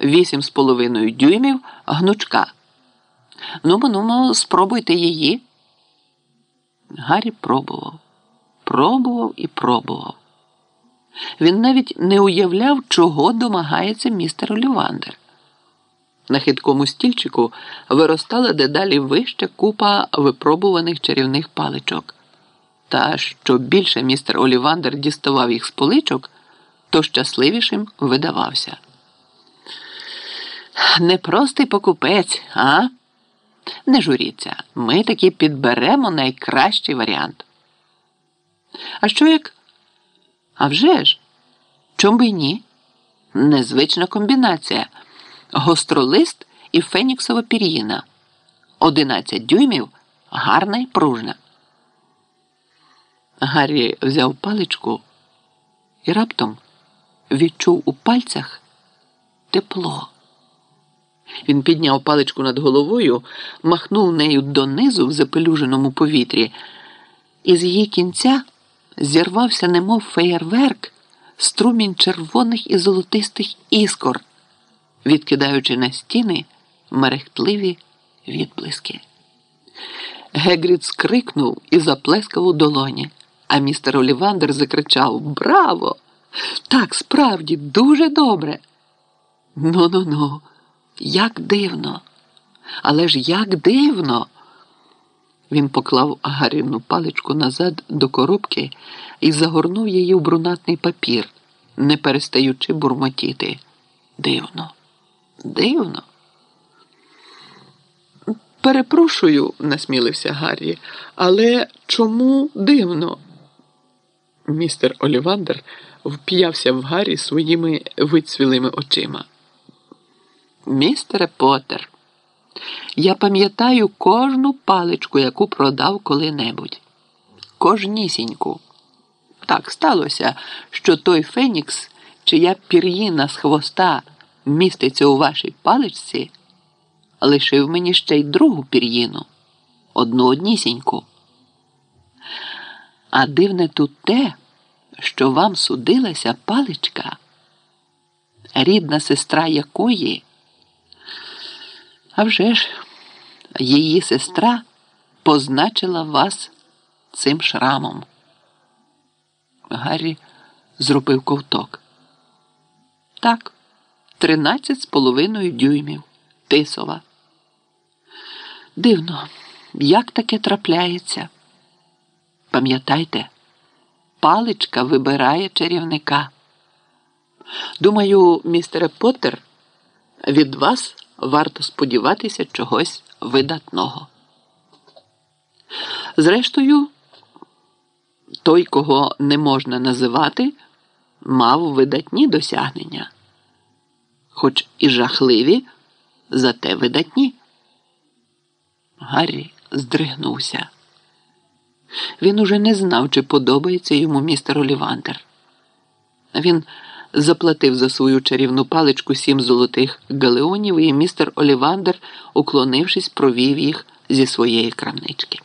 вісім з половиною дюймів гнучка. Ну, ну, спробуйте її. Гаррі пробував, пробував і пробував. Він навіть не уявляв, чого домагається містер Олівандер. На хиткому стільчику виростала дедалі вища купа випробуваних чарівних паличок. Та що більше містер Олівандер діставав їх з поличок, то щасливішим видавався. Непростий покупець, а? Не журіться, ми таки підберемо найкращий варіант. А що як? А вже ж? Чом би ні? Незвична комбінація. Гостролист і феніксова пір'їна. 11 дюймів гарна й пружна. Гаррі взяв паличку і раптом відчув у пальцях тепло. Він підняв паличку над головою, махнув нею донизу в запелюженому повітрі, і з її кінця зірвався, немов феєрверк, струмінь червоних і золотистих іскор, відкидаючи на стіни мерехтливі відблиски. Гегрід скрикнув і заплескав у долоні, а містер Олівандер закричав Браво! Так, справді, дуже добре. Ну ну ну. Як дивно, але ж як дивно. Він поклав Гарівну паличку назад до коробки і загорнув її в брунатний папір, не перестаючи бурмотіти. Дивно, дивно. Перепрошую, насмілився Гаррі, але чому дивно? Містер Олівандер вп'явся в Гаррі своїми вицвілими очима. Містере Поттер, я пам'ятаю кожну паличку, яку продав коли-небудь. Кожнісіньку. Так сталося, що той Фенікс, чия пір'їна з хвоста міститься у вашій паличці, лишив мені ще й другу пір'їну, одну однісіньку. А дивне тут те, що вам судилася паличка, рідна сестра якої. А вже ж, її сестра позначила вас цим шрамом. Гаррі зробив ковток. Так, тринадцять з половиною дюймів. Тисова. Дивно, як таке трапляється? Пам'ятайте, паличка вибирає чарівника. Думаю, містере Поттер, від вас варто сподіватися чогось видатного. Зрештою, той, кого не можна називати, мав видатні досягнення, хоч і жахливі, зате видатні. Гаррі здригнувся. Він уже не знав, чи подобається йому містер Олівандер. Він заплатив за свою чарівну паличку сім золотих галеонів, і містер Олівандер, уклонившись, провів їх зі своєї крамнички.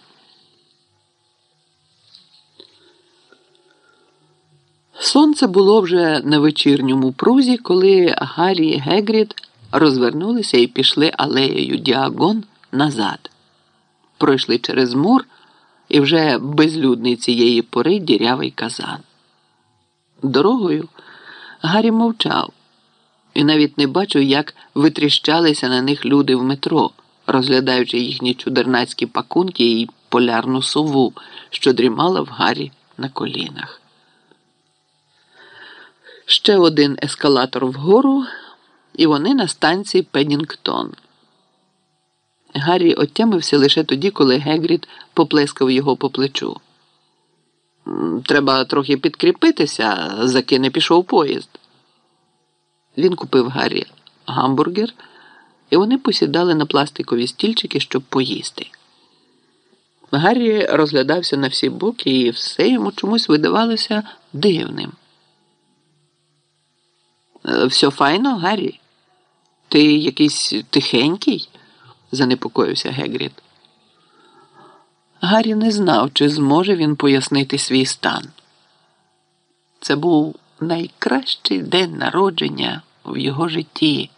Сонце було вже на вечірньому прузі, коли Гаррі і Гегрід розвернулися і пішли алеєю Діагон назад. Пройшли через мур і вже безлюдний цієї пори дірявий казан. Дорогою. Гаррі мовчав і навіть не бачив, як витріщалися на них люди в метро, розглядаючи їхні чудернацькі пакунки і полярну сову, що дрімала в Гаррі на колінах. Ще один ескалатор вгору, і вони на станції Пеннінгтон. Гаррі отямився лише тоді, коли Гегрід поплескав його по плечу. Треба трохи підкріпитися, заки не пішов поїзд. Він купив Гаррі гамбургер, і вони посідали на пластикові стільчики, щоб поїсти. Гаррі розглядався на всі боки, і все йому чомусь видавалося дивним. «Е, все файно, Гаррі? Ти якийсь тихенький? занепокоївся Гегрід. Гаррі не знав, чи зможе він пояснити свій стан. Це був найкращий день народження в його житті.